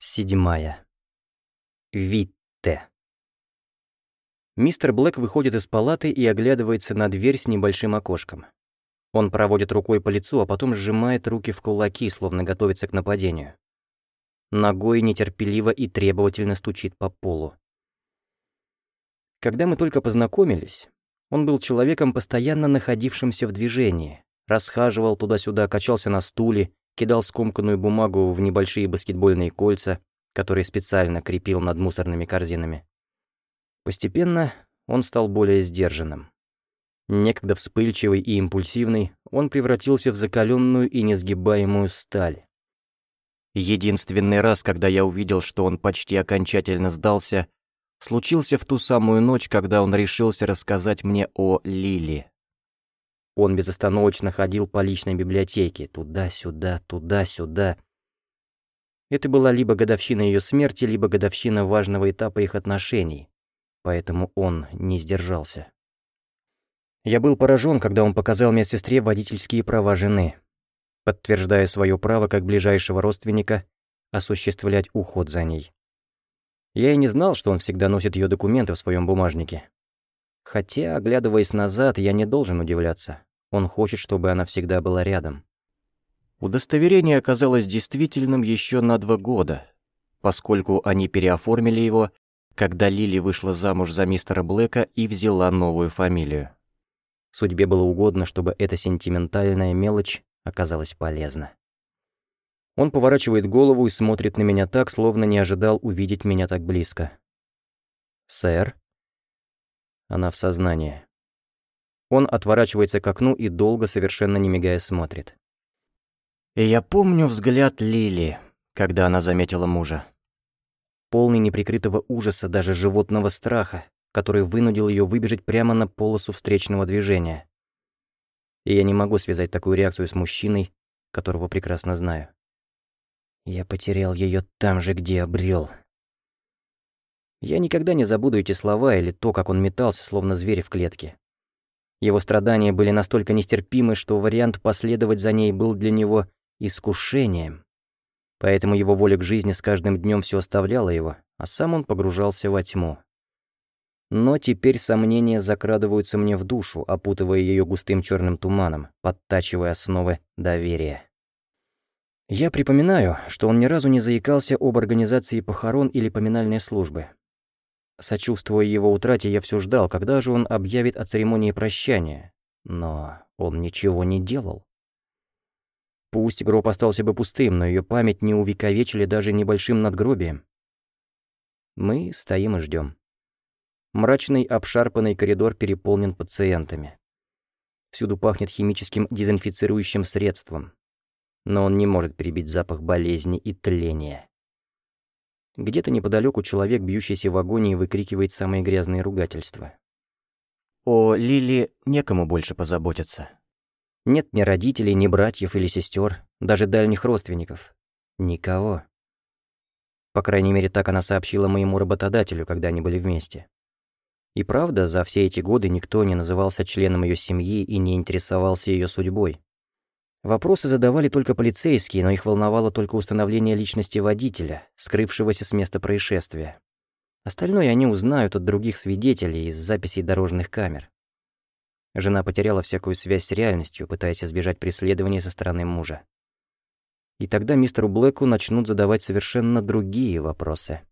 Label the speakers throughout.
Speaker 1: Седьмая. Витте. Мистер Блэк выходит из палаты и оглядывается на дверь с небольшим окошком. Он проводит рукой по лицу, а потом сжимает руки в кулаки, словно готовится к нападению. Ногой нетерпеливо и требовательно стучит по полу. Когда мы только познакомились, он был человеком, постоянно находившимся в движении, расхаживал туда-сюда, качался на стуле, кидал скомканную бумагу в небольшие баскетбольные кольца, которые специально крепил над мусорными корзинами. Постепенно он стал более сдержанным. Некогда вспыльчивый и импульсивный, он превратился в закаленную и несгибаемую сталь. Единственный раз, когда я увидел, что он почти окончательно сдался, случился в ту самую ночь, когда он решился рассказать мне о Лили. Он безостановочно ходил по личной библиотеке, туда-сюда, туда-сюда. Это была либо годовщина ее смерти, либо годовщина важного этапа их отношений, поэтому он не сдержался. Я был поражен, когда он показал медсестре водительские права жены, подтверждая свое право как ближайшего родственника осуществлять уход за ней. Я и не знал, что он всегда носит ее документы в своем бумажнике. Хотя, оглядываясь назад, я не должен удивляться. Он хочет, чтобы она всегда была рядом. Удостоверение оказалось действительным еще на два года, поскольку они переоформили его, когда Лили вышла замуж за мистера Блэка и взяла новую фамилию. Судьбе было угодно, чтобы эта сентиментальная мелочь оказалась полезна. Он поворачивает голову и смотрит на меня так, словно не ожидал увидеть меня так близко. «Сэр?» Она в сознании. Он отворачивается к окну и долго, совершенно не мигая, смотрит. И я помню взгляд Лили, когда она заметила мужа. Полный неприкрытого ужаса, даже животного страха, который вынудил ее выбежать прямо на полосу встречного движения. И я не могу связать такую реакцию с мужчиной, которого прекрасно знаю. Я потерял ее там же, где обрел. Я никогда не забуду эти слова или то, как он метался, словно зверь в клетке. Его страдания были настолько нестерпимы, что вариант последовать за ней был для него искушением. Поэтому его воля к жизни с каждым днем все оставляла его, а сам он погружался во тьму. Но теперь сомнения закрадываются мне в душу, опутывая ее густым черным туманом, подтачивая основы доверия. Я припоминаю, что он ни разу не заикался об организации похорон или поминальной службы, Сочувствуя его утрате, я все ждал, когда же он объявит о церемонии прощания. Но он ничего не делал. Пусть гроб остался бы пустым, но ее память не увековечили даже небольшим надгробием. Мы стоим и ждем. Мрачный обшарпанный коридор переполнен пациентами. Всюду пахнет химическим дезинфицирующим средством. Но он не может перебить запах болезни и тления. Где-то неподалеку человек, бьющийся в агонии, выкрикивает самые грязные ругательства. О Лили некому больше позаботиться. Нет ни родителей, ни братьев или сестер, даже дальних родственников. Никого. По крайней мере, так она сообщила моему работодателю, когда они были вместе. И правда, за все эти годы никто не назывался членом ее семьи и не интересовался ее судьбой. Вопросы задавали только полицейские, но их волновало только установление личности водителя, скрывшегося с места происшествия. Остальное они узнают от других свидетелей из записей дорожных камер. Жена потеряла всякую связь с реальностью, пытаясь избежать преследования со стороны мужа. И тогда мистеру Блэку начнут задавать совершенно другие вопросы.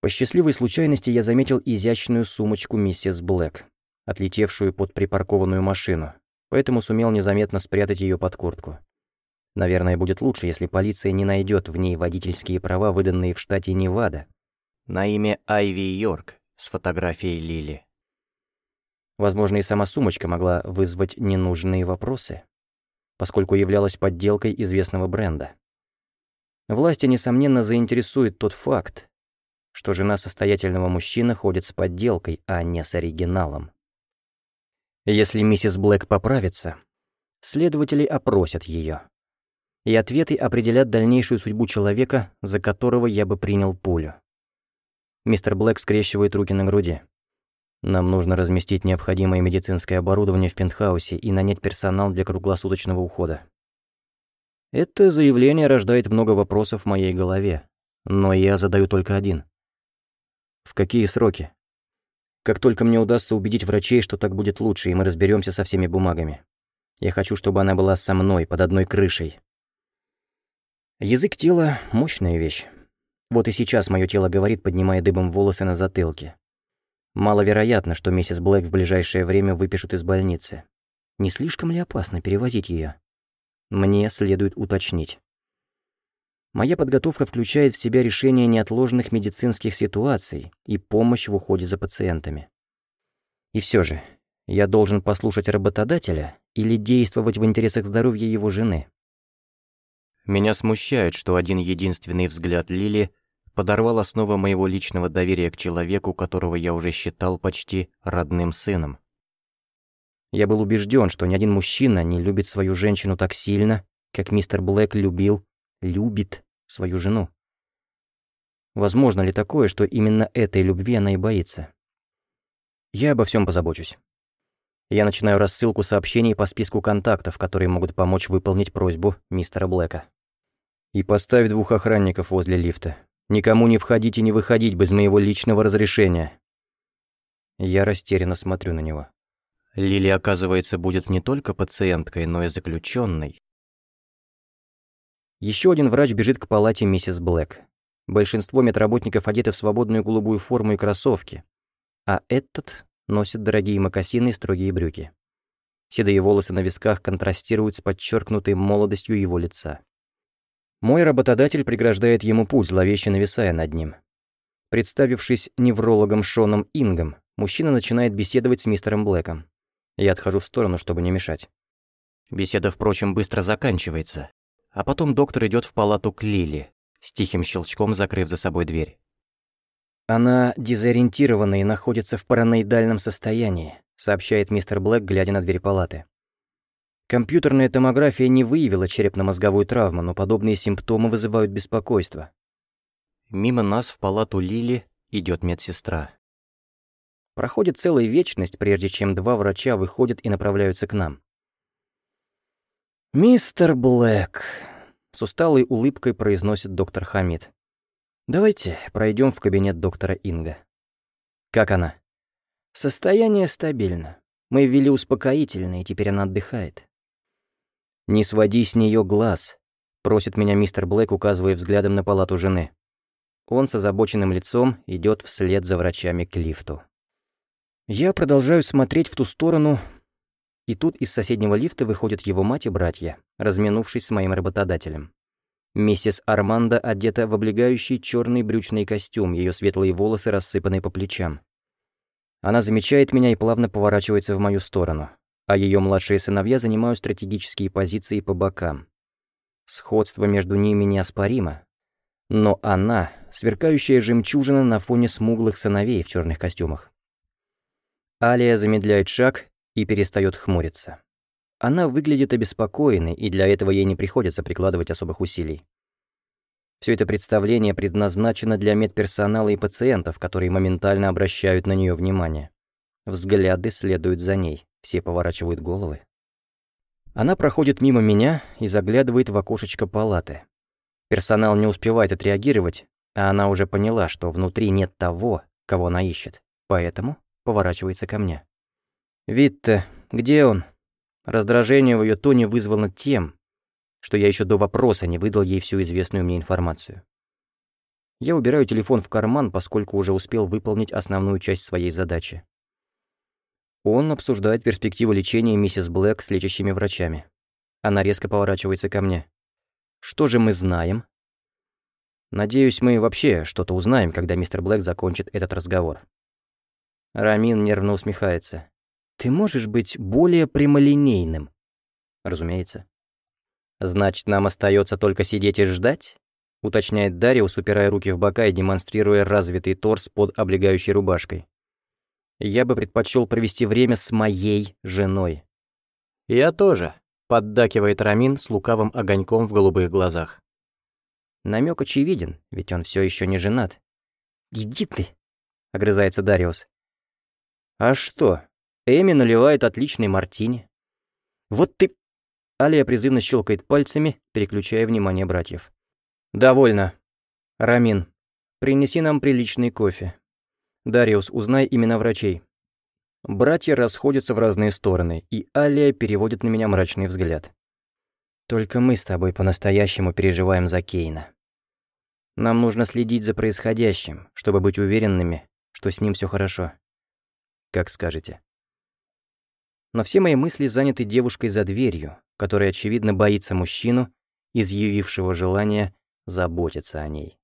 Speaker 1: По счастливой случайности я заметил изящную сумочку миссис Блэк, отлетевшую под припаркованную машину, поэтому сумел незаметно спрятать ее под куртку. Наверное, будет лучше, если полиция не найдет в ней водительские права, выданные в штате Невада, на имя Айви Йорк с фотографией Лили. Возможно, и сама сумочка могла вызвать ненужные вопросы, поскольку являлась подделкой известного бренда. Власти, несомненно, заинтересует тот факт, что жена состоятельного мужчины ходит с подделкой, а не с оригиналом. Если миссис Блэк поправится, следователи опросят ее. И ответы определят дальнейшую судьбу человека, за которого я бы принял пулю. Мистер Блэк скрещивает руки на груди. Нам нужно разместить необходимое медицинское оборудование в пентхаусе и нанять персонал для круглосуточного ухода. Это заявление рождает много вопросов в моей голове, Но я задаю только один. В какие сроки? Как только мне удастся убедить врачей, что так будет лучше, и мы разберемся со всеми бумагами. Я хочу, чтобы она была со мной, под одной крышей. Язык тела — мощная вещь. Вот и сейчас мое тело говорит, поднимая дыбом волосы на затылке. Маловероятно, что миссис Блэк в ближайшее время выпишут из больницы. Не слишком ли опасно перевозить ее? Мне следует уточнить. Моя подготовка включает в себя решение неотложных медицинских ситуаций и помощь в уходе за пациентами. И все же, я должен послушать работодателя или действовать в интересах здоровья его жены? Меня смущает, что один единственный взгляд Лили подорвал основу моего личного доверия к человеку, которого я уже считал почти родным сыном. Я был убежден, что ни один мужчина не любит свою женщину так сильно, как мистер Блэк любил, любит свою жену. Возможно ли такое, что именно этой любви она и боится? Я обо всем позабочусь. Я начинаю рассылку сообщений по списку контактов, которые могут помочь выполнить просьбу мистера Блэка. И поставь двух охранников возле лифта. Никому не входить и не выходить без моего личного разрешения. Я растерянно смотрю на него. Лили, оказывается, будет не только пациенткой, но и заключенной. Еще один врач бежит к палате миссис Блэк. Большинство медработников одеты в свободную голубую форму и кроссовки, а этот носит дорогие мокасины и строгие брюки. Седые волосы на висках контрастируют с подчеркнутой молодостью его лица. Мой работодатель преграждает ему путь, зловеще нависая над ним. Представившись неврологом Шоном Ингом, мужчина начинает беседовать с мистером Блэком. Я отхожу в сторону, чтобы не мешать. Беседа, впрочем, быстро заканчивается. А потом доктор идет в палату к Лили, с тихим щелчком закрыв за собой дверь. «Она дезориентирована и находится в параноидальном состоянии», сообщает мистер Блэк, глядя на дверь палаты. Компьютерная томография не выявила черепно-мозговую травму, но подобные симптомы вызывают беспокойство. Мимо нас в палату Лили идет медсестра. Проходит целая вечность, прежде чем два врача выходят и направляются к нам. «Мистер Блэк», — с усталой улыбкой произносит доктор Хамид. Давайте пройдем в кабинет доктора Инга. Как она? Состояние стабильно. Мы ввели успокоительное, и теперь она отдыхает. Не своди с нее глаз, просит меня мистер Блэк, указывая взглядом на палату жены. Он с озабоченным лицом идет вслед за врачами к лифту. Я продолжаю смотреть в ту сторону, и тут из соседнего лифта выходят его мать и братья, разминувшись с моим работодателем. Миссис Армандо одета в облегающий черный брючный костюм, ее светлые волосы рассыпаны по плечам. Она замечает меня и плавно поворачивается в мою сторону, а ее младшие сыновья занимают стратегические позиции по бокам. Сходство между ними неоспоримо, но она — сверкающая жемчужина на фоне смуглых сыновей в черных костюмах. Алия замедляет шаг и перестает хмуриться. Она выглядит обеспокоенной, и для этого ей не приходится прикладывать особых усилий. Все это представление предназначено для медперсонала и пациентов, которые моментально обращают на нее внимание. Взгляды следуют за ней, все поворачивают головы. Она проходит мимо меня и заглядывает в окошечко палаты. Персонал не успевает отреагировать, а она уже поняла, что внутри нет того, кого она ищет, поэтому поворачивается ко мне. «Витте, где он?» Раздражение в ее тоне вызвано тем, что я еще до вопроса не выдал ей всю известную мне информацию. Я убираю телефон в карман, поскольку уже успел выполнить основную часть своей задачи. Он обсуждает перспективу лечения миссис Блэк с лечащими врачами. Она резко поворачивается ко мне. Что же мы знаем? Надеюсь, мы вообще что-то узнаем, когда мистер Блэк закончит этот разговор. Рамин нервно усмехается. Ты можешь быть более прямолинейным? Разумеется. Значит, нам остается только сидеть и ждать? Уточняет Дариус, упирая руки в бока и демонстрируя развитый торс под облегающей рубашкой. Я бы предпочел провести время с моей женой. Я тоже, поддакивает Рамин с лукавым огоньком в голубых глазах. Намек очевиден, ведь он все еще не женат. «Иди ты!» — огрызается Дариус. «А что, Эми наливает отличный мартини. Вот ты... Алия призывно щелкает пальцами, переключая внимание братьев. «Довольно». «Рамин, принеси нам приличный кофе. Дариус, узнай имена врачей». Братья расходятся в разные стороны, и Алия переводит на меня мрачный взгляд. «Только мы с тобой по-настоящему переживаем за Кейна. Нам нужно следить за происходящим, чтобы быть уверенными, что с ним все хорошо. Как скажете». Но все мои мысли заняты девушкой за дверью, которая, очевидно, боится мужчину, изъявившего желание заботиться о ней.